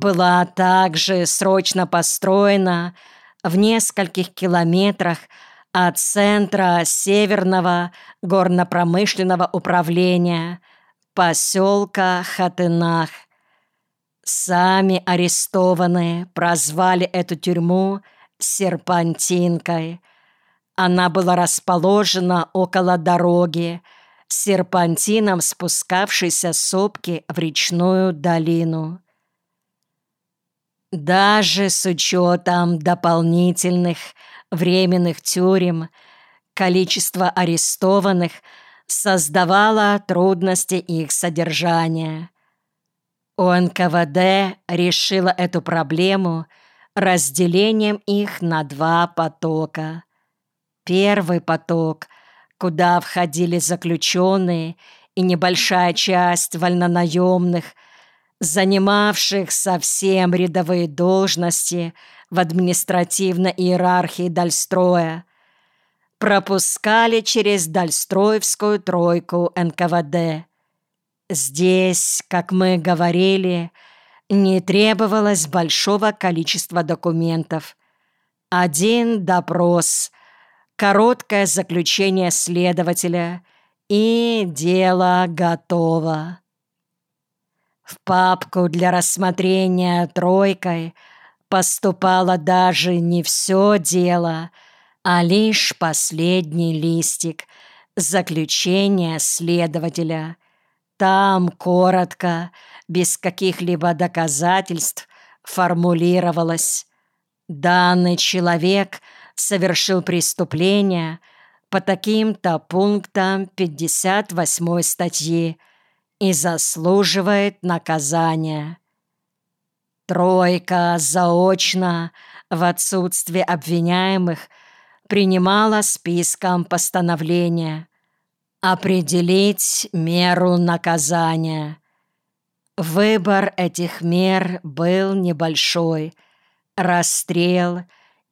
была также срочно построена в нескольких километрах от центра Северного горно-промышленного управления поселка Хатынах. Сами арестованные прозвали эту тюрьму «Серпантинкой». Она была расположена около дороги, серпантином спускавшейся сопки в речную долину. Даже с учетом дополнительных временных тюрем количество арестованных создавало трудности их содержания. ОНКВД решила эту проблему разделением их на два потока. Первый поток, куда входили заключенные и небольшая часть вольнонаемных – занимавших совсем рядовые должности в административной иерархии Дальстроя, пропускали через Дальстроевскую тройку НКВД. Здесь, как мы говорили, не требовалось большого количества документов. Один допрос, короткое заключение следователя и дело готово. В папку для рассмотрения тройкой. Поступало даже не все дело, а лишь последний листик заключения следователя. Там коротко, без каких-либо доказательств, формулировалось. «Данный человек совершил преступление по таким-то пунктам 58 статьи и заслуживает наказания. Тройка заочно, в отсутствие обвиняемых, принимала списком постановления определить меру наказания. Выбор этих мер был небольшой. Расстрел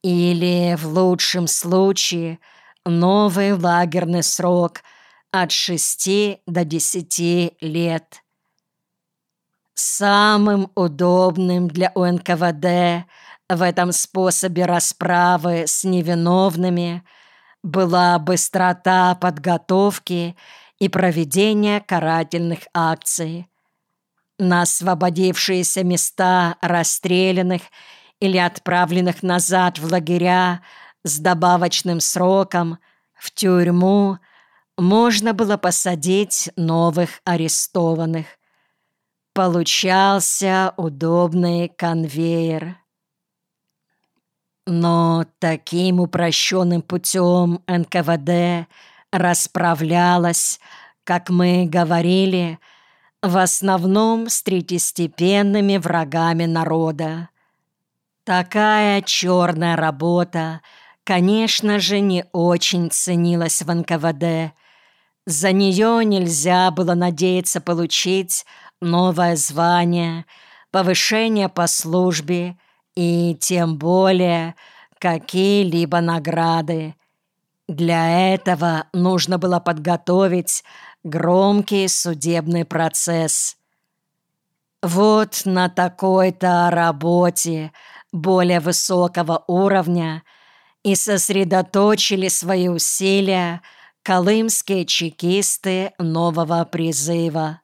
или, в лучшем случае, новый лагерный срок – от шести до десяти лет. Самым удобным для УНКВД в этом способе расправы с невиновными была быстрота подготовки и проведения карательных акций. На освободившиеся места расстрелянных или отправленных назад в лагеря с добавочным сроком в тюрьму можно было посадить новых арестованных. Получался удобный конвейер. Но таким упрощенным путем НКВД расправлялась, как мы говорили, в основном с третьестепенными врагами народа. Такая черная работа, конечно же, не очень ценилась в НКВД – за нее нельзя было надеяться получить новое звание, повышение по службе и тем более какие-либо награды. Для этого нужно было подготовить громкий судебный процесс. Вот на такой-то работе более высокого уровня и сосредоточили свои усилия – колымские чекисты нового призыва.